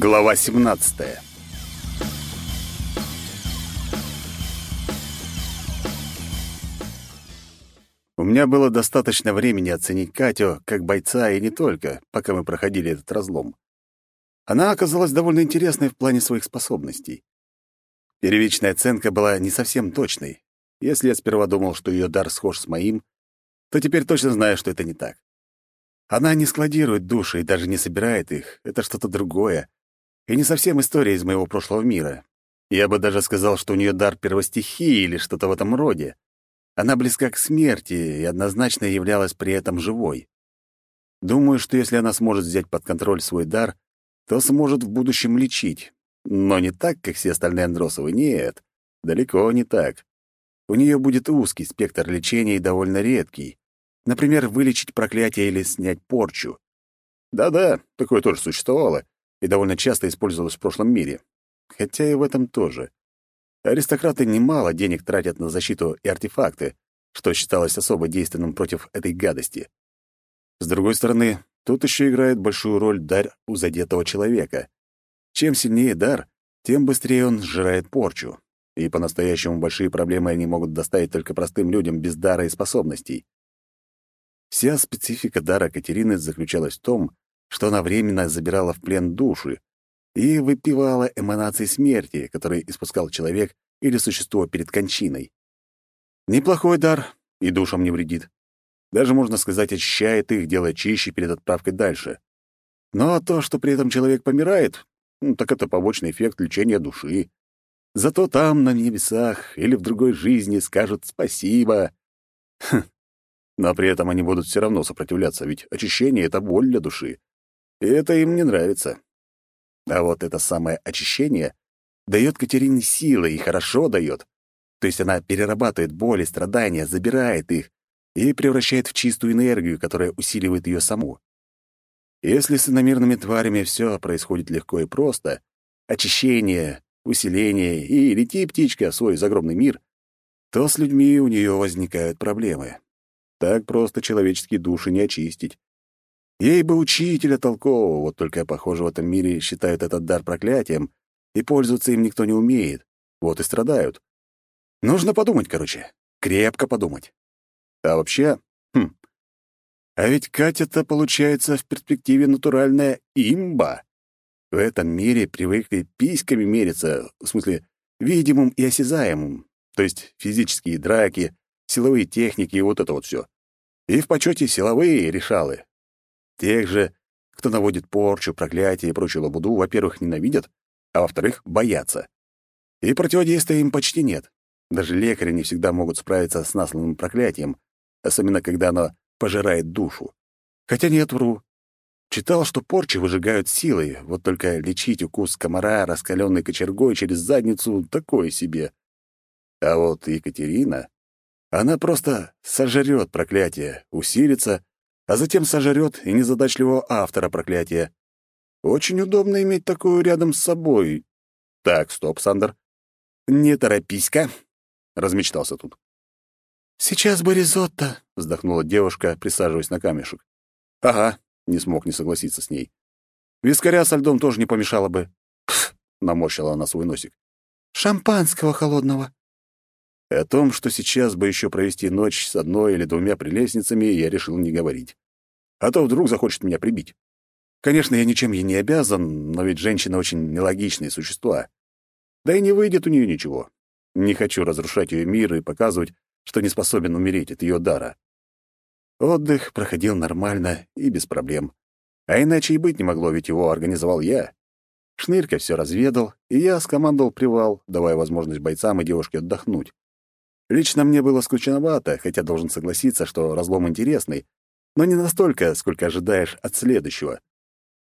Глава 17. У меня было достаточно времени оценить Катю как бойца и не только, пока мы проходили этот разлом. Она оказалась довольно интересной в плане своих способностей. Первичная оценка была не совсем точной. Если я сперва думал, что ее дар схож с моим, то теперь точно знаю, что это не так. Она не складирует души и даже не собирает их. Это что-то другое, и не совсем история из моего прошлого мира. Я бы даже сказал, что у нее дар первостихии или что-то в этом роде. Она близка к смерти и однозначно являлась при этом живой. Думаю, что если она сможет взять под контроль свой дар, то сможет в будущем лечить. Но не так, как все остальные Андросовы, нет. Далеко не так. У нее будет узкий спектр лечения и довольно редкий. Например, вылечить проклятие или снять порчу. Да-да, такое тоже существовало, и довольно часто использовалась в прошлом мире. Хотя и в этом тоже. Аристократы немало денег тратят на защиту и артефакты, что считалось особо действенным против этой гадости. С другой стороны, тут еще играет большую роль дар у задетого человека. Чем сильнее дар, тем быстрее он сжирает порчу. И по-настоящему большие проблемы они могут доставить только простым людям без дара и способностей. Вся специфика дара Катерины заключалась в том, что она временно забирала в плен души и выпивала эманации смерти, которые испускал человек или существо перед кончиной. Неплохой дар и душам не вредит. Даже, можно сказать, очищает их, делая чище перед отправкой дальше. Но то, что при этом человек помирает, ну, так это побочный эффект лечения души. Зато там, на небесах или в другой жизни, скажут спасибо. Хм. Но при этом они будут все равно сопротивляться, ведь очищение — это боль для души. И это им не нравится. А вот это самое очищение дает Катерине силы и хорошо дает. То есть она перерабатывает боль и страдания, забирает их и превращает в чистую энергию, которая усиливает ее саму. Если с иномирными тварями все происходит легко и просто, очищение, усиление и лети, птичка, в свой загробный мир, то с людьми у нее возникают проблемы. Так просто человеческие души не очистить. Ей бы учителя толкового, вот только, похоже, в этом мире считают этот дар проклятием, и пользоваться им никто не умеет. Вот и страдают. Нужно подумать, короче. Крепко подумать. А вообще, хм, а ведь Катя-то, получается, в перспективе натуральная имба. В этом мире привыкли письками мериться, в смысле, видимым и осязаемым, то есть физические драки, силовые техники и вот это вот все. И в почете силовые решалы, Тех же, кто наводит порчу, проклятие и прочую лабуду, во-первых, ненавидят, а во-вторых, боятся. И противодействия им почти нет. Даже лекари не всегда могут справиться с насланным проклятием, особенно когда оно пожирает душу. Хотя нет, вру. Читал, что порчи выжигают силой, вот только лечить укус комара, раскаленной кочергой через задницу, такое себе. А вот Екатерина, она просто сожрет проклятие, усилится а затем сожрет и незадачливого автора проклятия. Очень удобно иметь такую рядом с собой. Так, стоп, Сандер. Не торопись-ка, размечтался тут. Сейчас бы ризотто, вздохнула девушка, присаживаясь на камешек. Ага, не смог не согласиться с ней. Вискаря со льдом тоже не помешало бы. Пф, наморщила она свой носик. Шампанского холодного. И о том, что сейчас бы еще провести ночь с одной или двумя прелестницами, я решил не говорить. А то вдруг захочет меня прибить. Конечно, я ничем ей не обязан, но ведь женщины очень нелогичные существа. Да и не выйдет у нее ничего. Не хочу разрушать ее мир и показывать, что не способен умереть от ее дара. Отдых проходил нормально и без проблем. А иначе и быть не могло, ведь его организовал я. Шнырька все разведал, и я скомандовал привал, давая возможность бойцам и девушке отдохнуть. Лично мне было скучновато, хотя должен согласиться, что разлом интересный, но не настолько, сколько ожидаешь от следующего.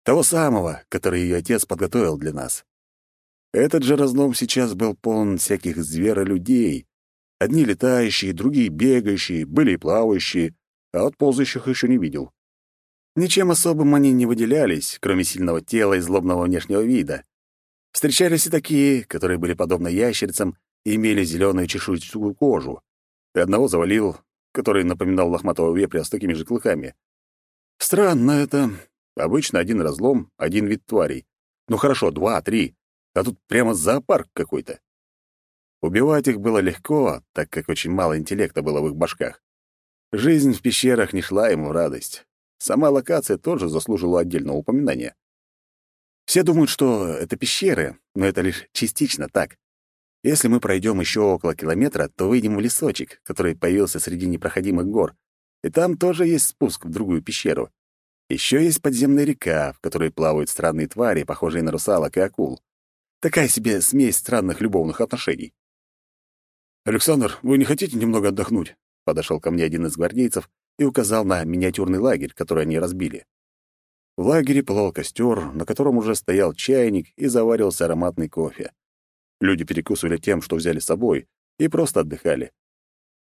Того самого, который ее отец подготовил для нас. Этот же разлом сейчас был полон всяких зверолюдей. Одни летающие, другие бегающие, были и плавающие, а вот ползающих еще не видел. Ничем особым они не выделялись, кроме сильного тела и злобного внешнего вида. Встречались и такие, которые были подобны ящерицам имели зеленую чешуйчатую кожу. И одного завалил, который напоминал лохматого вепря с такими же клыками. Странно это. Обычно один разлом, один вид тварей. Ну хорошо, два, три. А тут прямо зоопарк какой-то. Убивать их было легко, так как очень мало интеллекта было в их башках. Жизнь в пещерах не шла ему в радость. Сама локация тоже заслужила отдельного упоминания. Все думают, что это пещеры, но это лишь частично так. Если мы пройдем еще около километра, то выйдем в лесочек, который появился среди непроходимых гор, и там тоже есть спуск в другую пещеру. Еще есть подземная река, в которой плавают странные твари, похожие на русалок и акул. Такая себе смесь странных любовных отношений. «Александр, вы не хотите немного отдохнуть?» Подошел ко мне один из гвардейцев и указал на миниатюрный лагерь, который они разбили. В лагере пылал костер, на котором уже стоял чайник и заваривался ароматный кофе. Люди перекусывали тем, что взяли с собой, и просто отдыхали.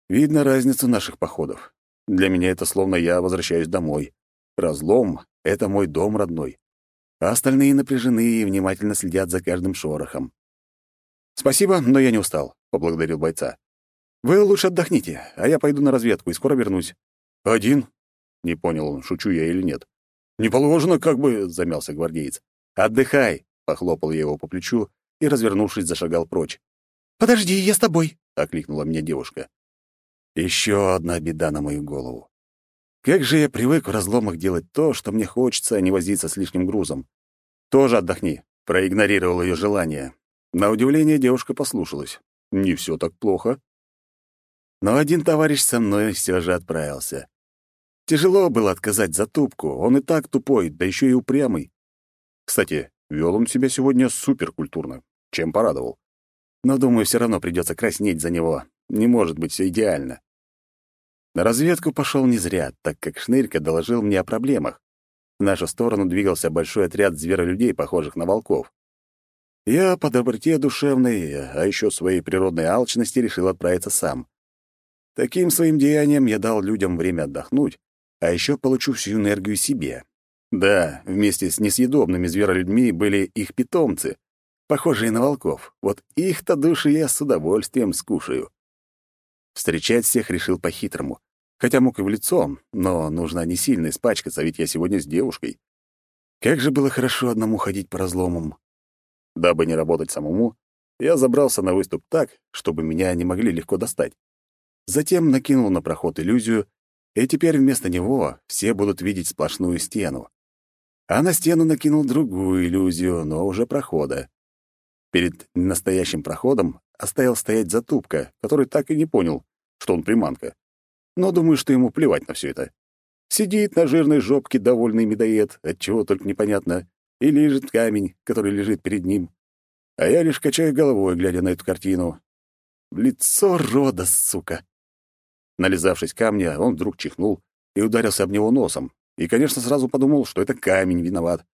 Видно разницу наших походов. Для меня это словно я возвращаюсь домой. Разлом — это мой дом родной. А остальные напряжены и внимательно следят за каждым шорохом. «Спасибо, но я не устал», — поблагодарил бойца. «Вы лучше отдохните, а я пойду на разведку и скоро вернусь». «Один?» — не понял он, шучу я или нет. «Не положено, как бы...» — замялся гвардеец. «Отдыхай!» — похлопал я его по плечу и, развернувшись, зашагал прочь. «Подожди, я с тобой!» — окликнула меня девушка. Еще одна беда на мою голову. Как же я привык в разломах делать то, что мне хочется, а не возиться с лишним грузом. Тоже отдохни. Проигнорировал ее желание. На удивление девушка послушалась. Не все так плохо. Но один товарищ со мной все же отправился. Тяжело было отказать за тупку, он и так тупой, да еще и упрямый. Кстати, вел он себя сегодня суперкультурно, чем порадовал. Но, думаю, все равно придется краснеть за него. Не может быть все идеально. На разведку пошел не зря, так как Шнырька доложил мне о проблемах. В нашу сторону двигался большой отряд зверолюдей, похожих на волков. Я по доброте душевной, а еще своей природной алчности решил отправиться сам. Таким своим деянием я дал людям время отдохнуть, а еще получу всю энергию себе. Да, вместе с несъедобными зверолюдьми были их питомцы, похожие на волков. Вот их-то души я с удовольствием скушаю. Встречать всех решил по-хитрому. Хотя мог и в лицо, но нужно не сильно испачкаться, ведь я сегодня с девушкой. Как же было хорошо одному ходить по разломам. Дабы не работать самому, я забрался на выступ так, чтобы меня не могли легко достать. Затем накинул на проход иллюзию и теперь вместо него все будут видеть сплошную стену. А на стену накинул другую иллюзию, но уже прохода. Перед настоящим проходом оставил стоять затупка, который так и не понял, что он приманка. Но думаю, что ему плевать на все это. Сидит на жирной жопке довольный медоед, отчего только непонятно, и лежит камень, который лежит перед ним. А я лишь качаю головой, глядя на эту картину. Лицо рода, сука! Нализавшись камня, он вдруг чихнул и ударился об него носом. И, конечно, сразу подумал, что это камень виноват.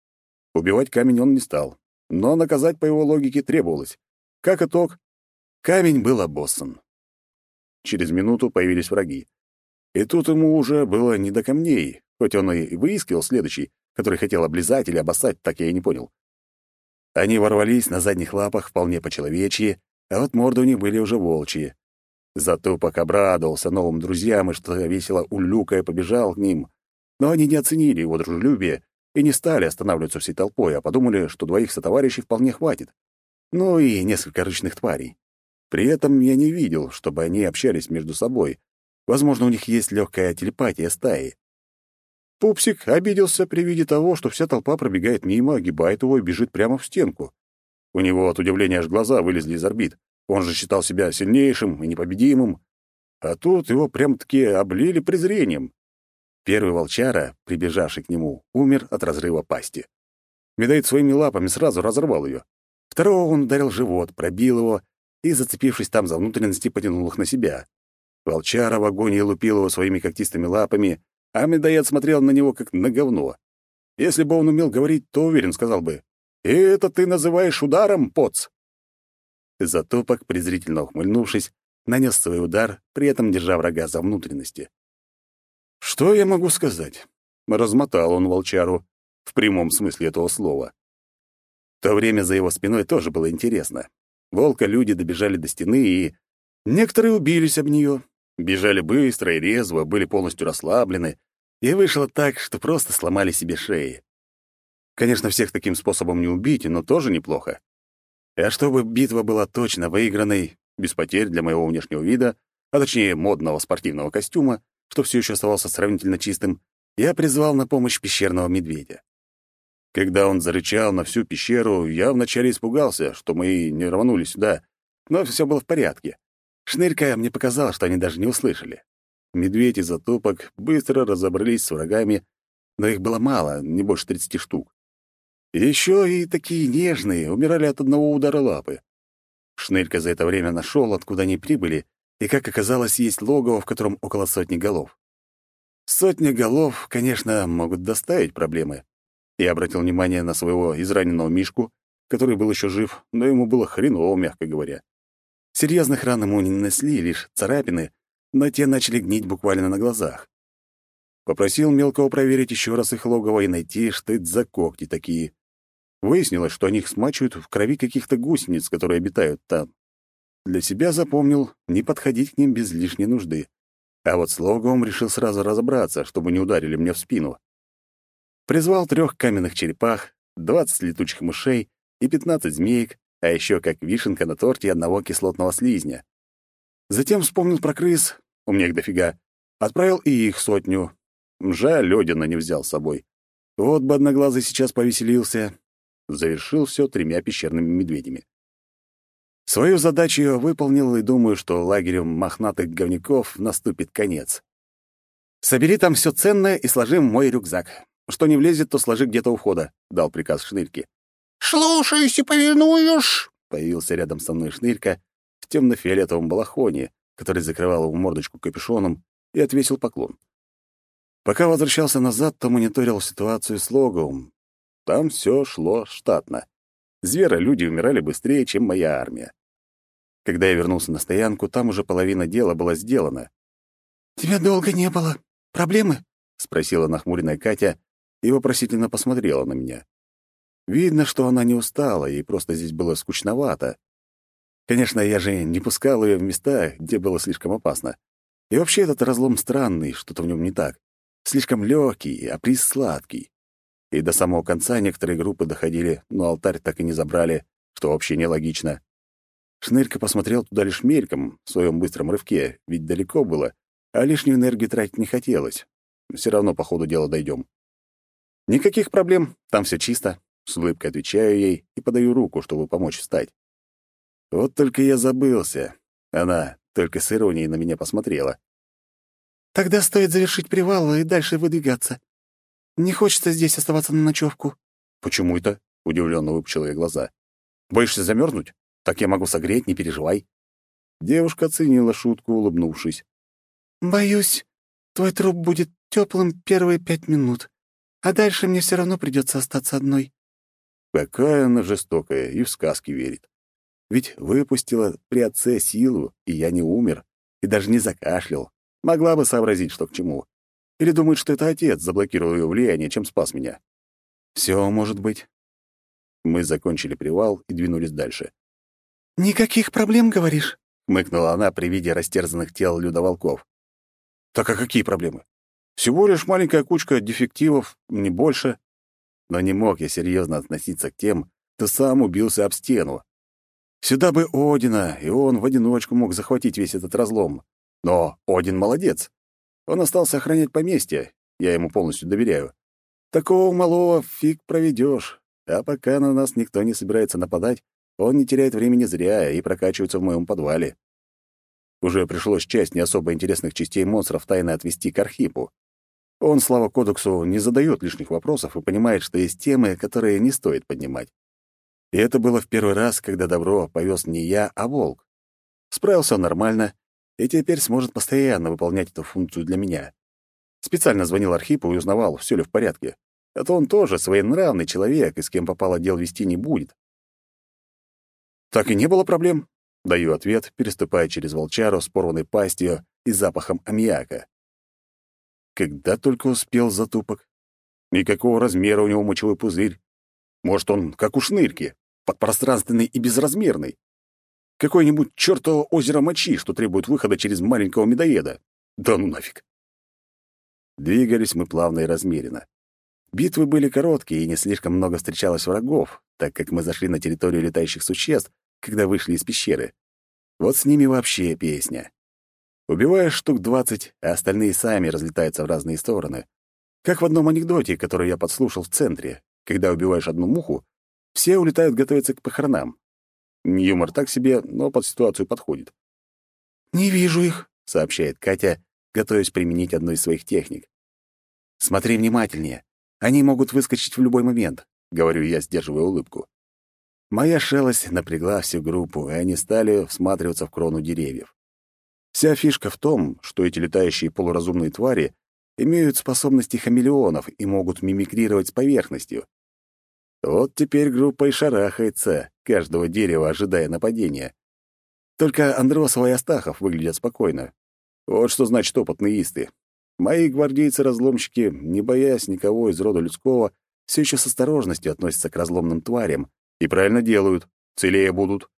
Убивать камень он не стал, но наказать по его логике требовалось. Как итог, камень был обоссан. Через минуту появились враги. И тут ему уже было не до камней, хоть он и выискивал следующий, который хотел облизать или обоссать, так я и не понял. Они ворвались на задних лапах вполне по-человечьи, а вот морды у них были уже волчьи. Зато пока обрадовался новым друзьям и что весело улюкая побежал к ним. Но они не оценили его дружелюбие и не стали останавливаться всей толпой, а подумали, что двоих сотоварищей вполне хватит. Ну и несколько ручных тварей. При этом я не видел, чтобы они общались между собой. Возможно, у них есть легкая телепатия стаи. Пупсик обиделся при виде того, что вся толпа пробегает мимо, огибает его и бежит прямо в стенку. У него от удивления аж глаза вылезли из орбит. Он же считал себя сильнейшим и непобедимым. А тут его прям-таки облили презрением. Первый волчара, прибежавший к нему, умер от разрыва пасти. Медоид своими лапами сразу разорвал ее. Второго он ударил живот, пробил его и, зацепившись там за внутренности, потянул их на себя. Волчара в агонии лупил его своими когтистыми лапами, а медоед смотрел на него, как на говно. Если бы он умел говорить, то уверен сказал бы, «И это ты называешь ударом, поц?» Затопок, презрительно ухмыльнувшись, нанес свой удар, при этом держа врага за внутренности. Что я могу сказать? Размотал он волчару, в прямом смысле этого слова. В то время за его спиной тоже было интересно. Волка люди добежали до стены и... Некоторые убились об нее, бежали быстро и резво, были полностью расслаблены, и вышло так, что просто сломали себе шеи. Конечно, всех таким способом не убить, но тоже неплохо. А чтобы битва была точно выигранной, без потерь для моего внешнего вида, а точнее модного спортивного костюма, что все еще оставался сравнительно чистым, я призвал на помощь пещерного медведя. Когда он зарычал на всю пещеру, я вначале испугался, что мы не рванули сюда, но все было в порядке. Шнырька мне показал, что они даже не услышали. Медведь и затопок быстро разобрались с врагами, но их было мало, не больше тридцати штук. Еще и такие нежные, умирали от одного удара лапы. Шнырька за это время нашел, откуда они прибыли, и, как оказалось, есть логово, в котором около сотни голов. Сотня голов, конечно, могут доставить проблемы. Я обратил внимание на своего израненного Мишку, который был еще жив, но ему было хреново, мягко говоря. Серьезных ран ему не нанесли, лишь царапины, но те начали гнить буквально на глазах. Попросил мелкого проверить еще раз их логово и найти, что это за когти такие. Выяснилось, что они их смачивают в крови каких-то гусениц, которые обитают там. Для себя запомнил не подходить к ним без лишней нужды. А вот с логовом решил сразу разобраться, чтобы не ударили мне в спину. Призвал трех каменных черепах, двадцать летучих мышей и пятнадцать змеек, а еще как вишенка на торте одного кислотного слизня. Затем вспомнил про крыс, у меня их дофига, отправил и их сотню. Жаль, Лёдина не взял с собой. Вот бы одноглазый сейчас повеселился. Завершил все тремя пещерными медведями. Свою задачу я выполнил и думаю, что лагерем мохнатых говняков наступит конец. «Собери там все ценное и сложи в мой рюкзак. Что не влезет, то сложи где-то у входа», — дал приказ Шнырьке. «Слушаюсь и повинуешь!» — появился рядом со мной Шнырька в темно-фиолетовом балахоне, который закрывал его мордочку капюшоном, и отвесил поклон. Пока возвращался назад, то мониторил ситуацию с логовым. Там все шло штатно. Звера-люди умирали быстрее, чем моя армия. Когда я вернулся на стоянку, там уже половина дела была сделана. «Тебя долго не было. Проблемы?» — спросила нахмуренная Катя и вопросительно посмотрела на меня. Видно, что она не устала, ей просто здесь было скучновато. Конечно, я же не пускал ее в места, где было слишком опасно. И вообще этот разлом странный, что-то в нем не так. Слишком легкий, а приз сладкий и до самого конца некоторые группы доходили, но алтарь так и не забрали, что вообще нелогично. Шнырька посмотрел туда лишь мельком, в своем быстром рывке, ведь далеко было, а лишнюю энергию тратить не хотелось. Все равно по ходу дела дойдем. «Никаких проблем, там все чисто», — с улыбкой отвечаю ей и подаю руку, чтобы помочь встать. Вот только я забылся. Она только с иронией на меня посмотрела. «Тогда стоит завершить привал и дальше выдвигаться. Не хочется здесь оставаться на ночевку. Почему это? Удивленно выпучила я глаза. Боишься замерзнуть? Так я могу согреть, не переживай. Девушка оценила шутку, улыбнувшись. Боюсь, твой труп будет теплым первые пять минут, а дальше мне все равно придется остаться одной. Какая она жестокая и в сказки верит. Ведь выпустила при отце силу, и я не умер, и даже не закашлял. Могла бы сообразить, что к чему. Или думает, что это отец заблокировал ее влияние, чем спас меня. Все может быть. Мы закончили привал и двинулись дальше. «Никаких проблем, говоришь?» — хмыкнула она при виде растерзанных тел людоволков. «Так а какие проблемы? Всего лишь маленькая кучка дефективов, не больше. Но не мог я серьезно относиться к тем, кто сам убился об стену. Сюда бы Одина, и он в одиночку мог захватить весь этот разлом. Но Один молодец. Он остался охранять поместье, я ему полностью доверяю. Такого малого фиг проведешь. А пока на нас никто не собирается нападать, он не теряет времени зря и прокачивается в моем подвале. Уже пришлось часть не особо интересных частей монстров тайно отвести к Архипу. Он, слава кодексу, не задает лишних вопросов и понимает, что есть темы, которые не стоит поднимать. И это было в первый раз, когда добро повез не я, а волк. Справился нормально, и теперь сможет постоянно выполнять эту функцию для меня. Специально звонил Архипу и узнавал, все ли в порядке. А то он тоже своенравный человек, и с кем попало дел вести не будет. Так и не было проблем. Даю ответ, переступая через волчару с порванной пастью и запахом аммиака. Когда только успел затупок. Никакого размера у него мочевой пузырь. Может, он как у шнырки, подпространственный и безразмерный. Какое-нибудь чертово озеро мочи, что требует выхода через маленького медоеда. Да ну нафиг. Двигались мы плавно и размеренно. Битвы были короткие, и не слишком много встречалось врагов, так как мы зашли на территорию летающих существ, когда вышли из пещеры. Вот с ними вообще песня. Убиваешь штук двадцать, а остальные сами разлетаются в разные стороны. Как в одном анекдоте, который я подслушал в центре. Когда убиваешь одну муху, все улетают готовиться к похоронам. Юмор так себе, но под ситуацию подходит. «Не вижу их», — сообщает Катя, готовясь применить одну из своих техник. «Смотри внимательнее. Они могут выскочить в любой момент», — говорю я, сдерживая улыбку. Моя шелость напрягла всю группу, и они стали всматриваться в крону деревьев. Вся фишка в том, что эти летающие полуразумные твари имеют способности хамелеонов и могут мимикрировать с поверхностью. Вот теперь группа и шарахается, каждого дерева ожидая нападения. Только Андросова и Астахов выглядят спокойно. Вот что значит опытные исты. Мои гвардейцы-разломщики, не боясь никого из рода людского, все еще с осторожностью относятся к разломным тварям и правильно делают, целее будут.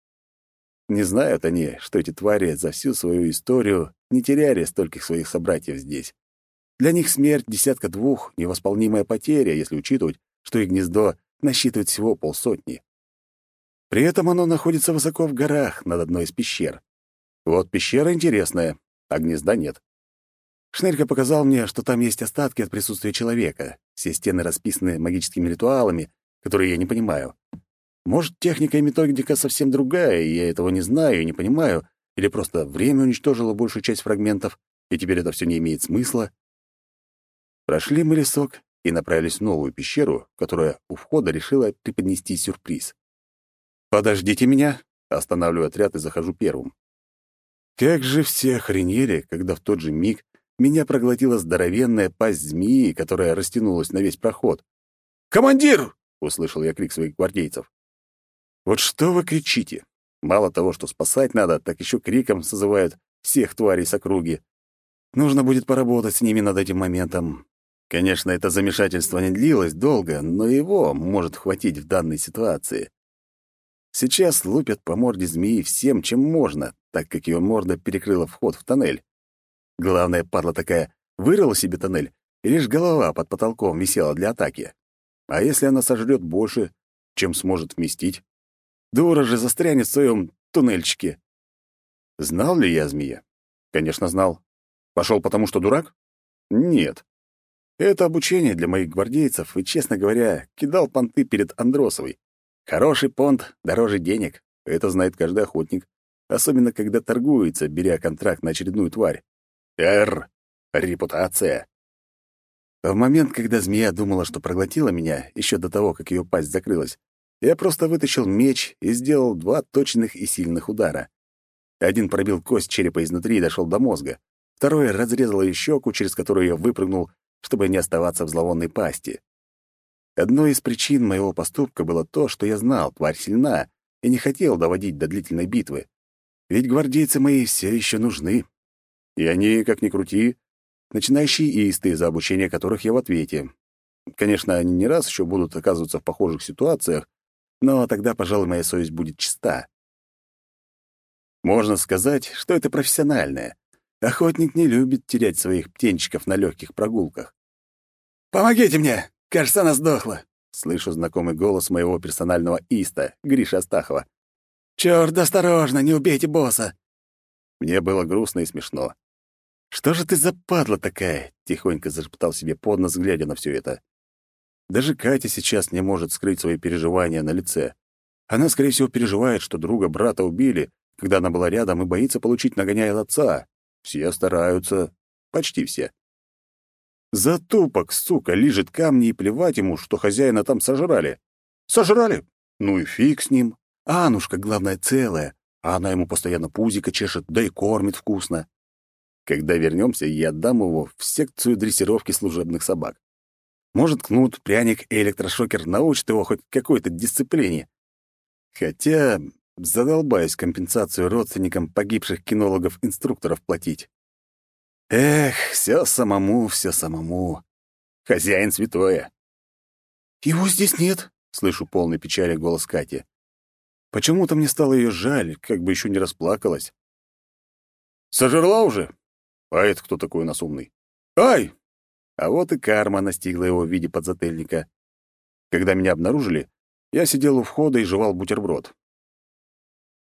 Не знают они, что эти твари за всю свою историю не теряли стольких своих собратьев здесь. Для них смерть десятка двух — невосполнимая потеря, если учитывать, что их гнездо насчитывает всего полсотни. При этом оно находится высоко в горах над одной из пещер. Вот пещера интересная, а гнезда нет. Шнелька показал мне, что там есть остатки от присутствия человека. Все стены расписаны магическими ритуалами, которые я не понимаю. Может, техника и методика совсем другая, и я этого не знаю и не понимаю, или просто время уничтожило большую часть фрагментов, и теперь это все не имеет смысла. Прошли мы лесок и направились в новую пещеру, которая у входа решила преподнести сюрприз. «Подождите меня!» — останавливаю отряд и захожу первым. Как же все охренели, когда в тот же миг меня проглотила здоровенная пасть змеи, которая растянулась на весь проход. «Командир!» — услышал я крик своих гвардейцев. «Вот что вы кричите? Мало того, что спасать надо, так еще криком созывают всех тварей с округи. Нужно будет поработать с ними над этим моментом. Конечно, это замешательство не длилось долго, но его может хватить в данной ситуации. Сейчас лупят по морде змеи всем, чем можно, так как ее морда перекрыла вход в тоннель. Главная падла такая вырыла себе тоннель, и лишь голова под потолком висела для атаки. А если она сожрет больше, чем сможет вместить? Дура же застрянет в своем туннельчике. Знал ли я змея? Конечно, знал. Пошел потому, что дурак? Нет. Это обучение для моих гвардейцев, и, честно говоря, кидал понты перед Андросовой. Хороший понт дороже денег. Это знает каждый охотник. Особенно, когда торгуется, беря контракт на очередную тварь. Р. Репутация. В момент, когда змея думала, что проглотила меня, еще до того, как ее пасть закрылась, я просто вытащил меч и сделал два точных и сильных удара. Один пробил кость черепа изнутри и дошел до мозга. Второй разрезал ее щеку, через которую я выпрыгнул, чтобы не оставаться в зловонной пасти. Одной из причин моего поступка было то, что я знал, тварь сильна, и не хотел доводить до длительной битвы. Ведь гвардейцы мои все еще нужны. И они, как ни крути, начинающие исты, за обучение которых я в ответе. Конечно, они не раз еще будут оказываться в похожих ситуациях, но тогда, пожалуй, моя совесть будет чиста. Можно сказать, что это профессиональное. Охотник не любит терять своих птенчиков на легких прогулках. «Помогите мне! Кажется, она сдохла!» Слышу знакомый голос моего персонального иста, Гриша Астахова. «Чёрт, осторожно, не убейте босса!» Мне было грустно и смешно. «Что же ты за падла такая?» — тихонько зашептал себе под нос, глядя на все это. Даже Катя сейчас не может скрыть свои переживания на лице. Она, скорее всего, переживает, что друга брата убили, когда она была рядом, и боится получить нагоняя от отца. Все стараются. Почти все. Затупок, сука, лижет камни и плевать ему, что хозяина там сожрали. Сожрали? Ну и фиг с ним. Анушка, главное, целая, а она ему постоянно пузико чешет, да и кормит вкусно. Когда вернемся, я отдам его в секцию дрессировки служебных собак. Может, кнут, пряник и электрошокер научат его хоть какой-то дисциплине. Хотя задолбаюсь компенсацию родственникам погибших кинологов-инструкторов платить. Эх, все самому, все самому. Хозяин святое. «Его здесь нет», — слышу полный печали голос Кати. Почему-то мне стало ее жаль, как бы еще не расплакалась. «Сожрала уже? А это кто такой у нас умный? Ай! А вот и карма настигла его в виде подзатыльника. Когда меня обнаружили, я сидел у входа и жевал бутерброд.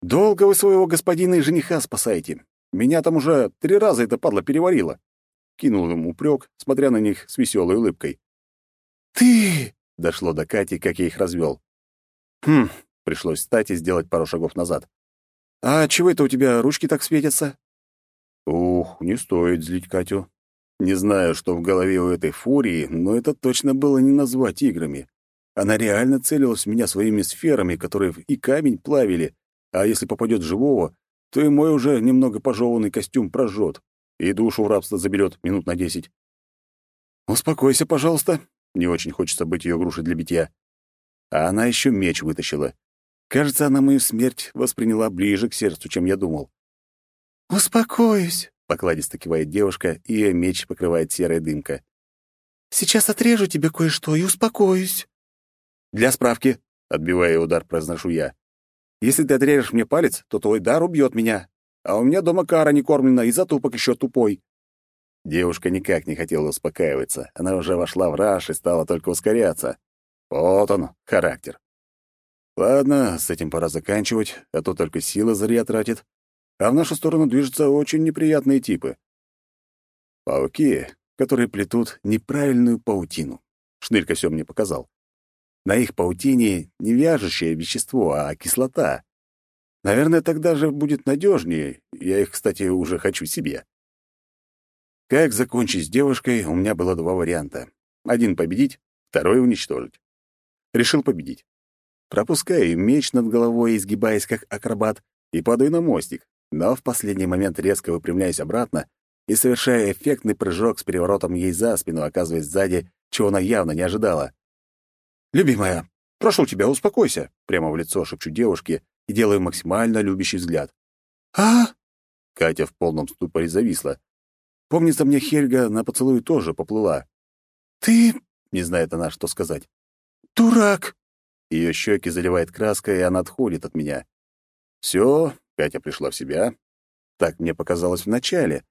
«Долго вы своего господина и жениха спасаете? Меня там уже три раза это падла переварила!» Кинул ему упрек, смотря на них с веселой улыбкой. «Ты!» — дошло до Кати, как я их развел. «Хм!» — пришлось встать и сделать пару шагов назад. «А чего это у тебя ручки так светятся?» Ух, не стоит злить Катю. Не знаю, что в голове у этой фурии, но это точно было не назвать играми. Она реально целилась в меня своими сферами, которые и камень плавили, а если попадет живого, то и мой уже немного пожеванный костюм прожжет и душу в рабство заберет минут на десять. «Успокойся, пожалуйста», не очень хочется быть ее грушей для битья. А она еще меч вытащила. Кажется, она мою смерть восприняла ближе к сердцу, чем я думал. «Успокоюсь», — покладисто кивает девушка, и ее меч покрывает серая дымка. «Сейчас отрежу тебе кое-что и успокоюсь». «Для справки», — отбивая удар, произношу я. «Если ты отрежешь мне палец, то твой дар убьет меня. А у меня дома кара не кормлена, и затупок еще тупой». Девушка никак не хотела успокаиваться. Она уже вошла в раж и стала только ускоряться. Вот он, характер. Ладно, с этим пора заканчивать, а то только силы зря тратит. А в нашу сторону движутся очень неприятные типы. Пауки, которые плетут неправильную паутину. Шнырька все мне показал. На их паутине не вяжущее вещество, а кислота. Наверное, тогда же будет надежнее. Я их, кстати, уже хочу себе. Как закончить с девушкой, у меня было два варианта. Один — победить, второй — уничтожить. Решил победить. Пропускаю меч над головой, изгибаясь как акробат, и падаю на мостик, но в последний момент резко выпрямляюсь обратно и совершаю эффектный прыжок с переворотом ей за спину, оказываясь сзади, чего она явно не ожидала. «Любимая, прошу тебя, успокойся!» Прямо в лицо шепчу девушке и делаю максимально любящий взгляд. «А?» Катя в полном ступоре зависла, Помнится мне, Хельга на поцелуй тоже поплыла. «Ты...» — не знает она, что сказать. «Дурак!» Ее щеки заливает краска, и она отходит от меня. Все, Катя пришла в себя. Так мне показалось вначале.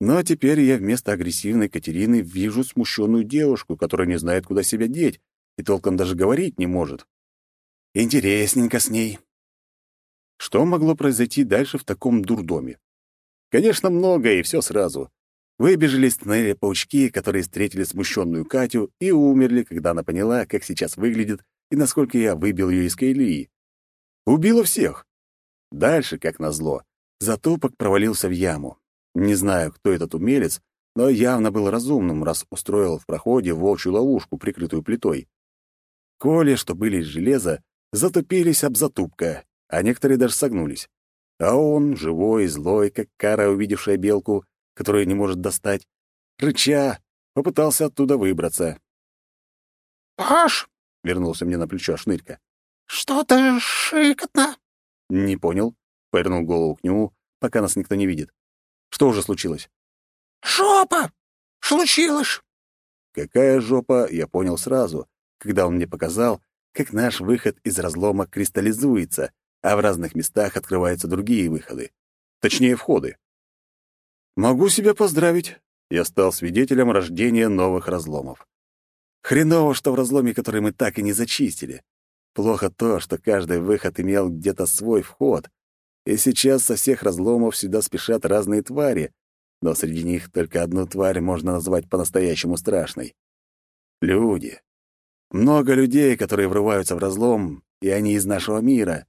Но теперь я вместо агрессивной Катерины вижу смущенную девушку, которая не знает, куда себя деть, и толком даже говорить не может. Интересненько с ней. Что могло произойти дальше в таком дурдоме? Конечно, многое, и все сразу. Выбежали из тоннеля паучки, которые встретили смущенную Катю и умерли, когда она поняла, как сейчас выглядит и насколько я выбил ее из колеи. Убила всех. Дальше, как назло, затопок провалился в яму. Не знаю, кто этот умелец, но явно был разумным, раз устроил в проходе волчью ловушку, прикрытую плитой. Коли, что были из железа, затупились об затупка, а некоторые даже согнулись. А он, живой злой, как кара, увидевшая белку, которую не может достать, рыча, попытался оттуда выбраться. «Паш!» — вернулся мне на плечо шнырька. «Что-то шикотно!» «Не понял», — повернул голову к нему, пока нас никто не видит. «Что уже случилось?» «Жопа! Случилось!» Какая жопа, я понял сразу, когда он мне показал, как наш выход из разлома кристаллизуется, а в разных местах открываются другие выходы. Точнее, входы. Могу себя поздравить. Я стал свидетелем рождения новых разломов. Хреново, что в разломе, который мы так и не зачистили. Плохо то, что каждый выход имел где-то свой вход, и сейчас со всех разломов сюда спешат разные твари, но среди них только одну тварь можно назвать по-настоящему страшной. Люди. Много людей, которые врываются в разлом, и они из нашего мира.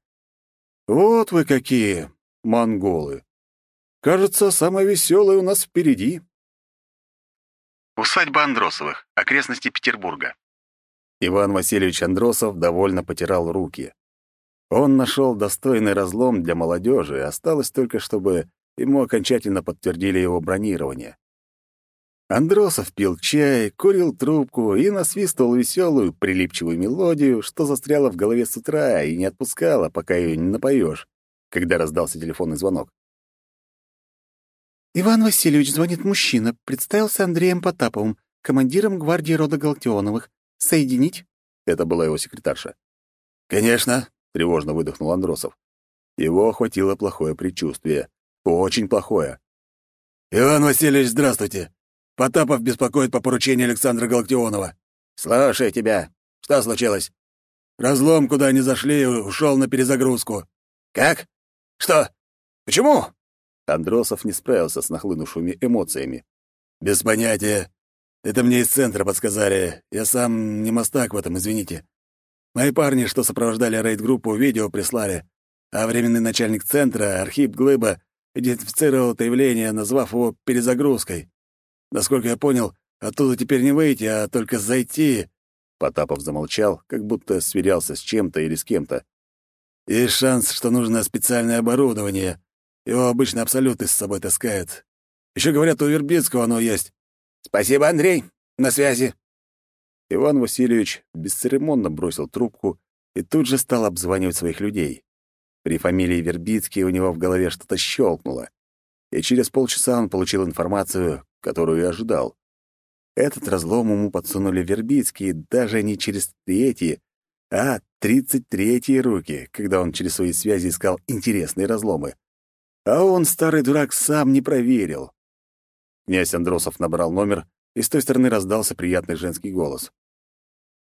Вот вы какие, монголы. Кажется, самое веселое у нас впереди. Усадьба Андросовых, окрестности Петербурга. Иван Васильевич Андросов довольно потирал руки. Он нашел достойный разлом для молодежи, осталось только, чтобы ему окончательно подтвердили его бронирование. Андросов пил чай, курил трубку и насвистывал веселую, прилипчивую мелодию, что застряла в голове с утра и не отпускала, пока ее не напоешь, когда раздался телефонный звонок. «Иван Васильевич, звонит мужчина. Представился Андреем Потаповым, командиром гвардии рода Галактионовых. Соединить?» Это была его секретарша. «Конечно», — тревожно выдохнул Андросов. Его охватило плохое предчувствие. Очень плохое. «Иван Васильевич, здравствуйте. Потапов беспокоит по поручению Александра Галактионова». «Слушай тебя. Что случилось?» «Разлом, куда они зашли, ушел на перезагрузку». «Как? Что? Почему?» Андросов не справился с нахлынувшими эмоциями. «Без понятия. Это мне из центра подсказали. Я сам не мастак в этом, извините. Мои парни, что сопровождали рейд-группу, видео прислали, а временный начальник центра, Архип Глыба, идентифицировал это явление, назвав его перезагрузкой. Насколько я понял, оттуда теперь не выйти, а только зайти. Потапов замолчал, как будто сверялся с чем-то или с кем-то. Есть шанс, что нужно специальное оборудование. Его обычно абсолюты с собой таскают. Еще говорят, у Вербицкого оно есть. Спасибо, Андрей. На связи. Иван Васильевич бесцеремонно бросил трубку и тут же стал обзванивать своих людей. При фамилии Вербицкий у него в голове что-то щелкнуло, и через полчаса он получил информацию, которую и ожидал. Этот разлом ему подсунули Вербицкие даже не через третьи, а тридцать третьи руки, когда он через свои связи искал интересные разломы. А он, старый дурак, сам не проверил. Князь Андросов набрал номер, и с той стороны раздался приятный женский голос.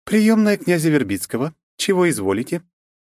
«Приемная князя Вербицкого. Чего изволите?»